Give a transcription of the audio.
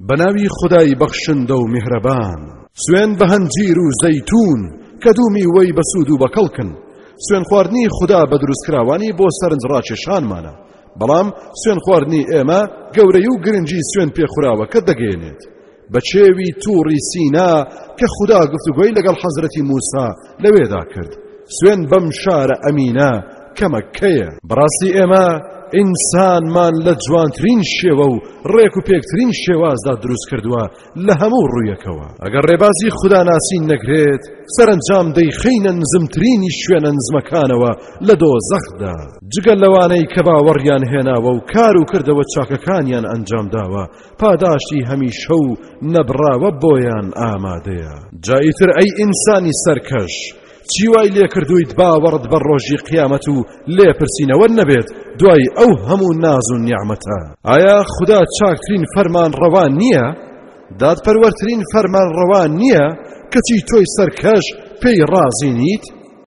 بەناوی خودای بەخشندە و میهرەبان. سوێن بە هەنجیر و زەیتوون کە دوو میوەی بەسوود و بەکەڵکن، سوێن خواردنی خودا بە دروستکراوانی بۆ سەرنج ڕاکێشانمانە، بەڵام سوێن خواردنی ئێمە گەورەی و گرنگی سوێن پێ خوراوەکە دەگەیەنێت بە کێوی توڕی سینا کە خودا گفتوگۆی لەگەڵ حەزرەتی موسا لەوێدا کرد سوێن بەم شارە ئەمینە کە مەککەیە بەڕاستی ئێمە ئینسانمان لە جوانترین شێوە و ڕێک و پێکترین شێوازدا دروست کردووە لە هەموو ڕوویەکەوە ئەگەر ڕێبازی خوداناسی نەکرێت سەرنجام دەیخینە نزمترینی شوێنە نزمەکانەوە لە دۆ زەخدا جگە لەوانەی کە باوەڕیان هێناوە و کار و کردەوە چاکەکانیان ئەنجام داوە پاداشتی هەمیشە و نەبڕاوە بۆیان ئامادەیە جا ئیتر ئەی ئینسانی سەرکەش چی وای لێکردویت باوەڕت بە ڕۆژی قیامەت و لێپرسینەوە نەبێت دوای ئەو هەموو ناز و نیعمەتە ئایا خدا چاکترین فەرمان ڕەوان نییە؟ دادپەروەرترین فەرمان ڕەوان نییە کەچی تۆی سەرکەش پێی ڕازی نیت؟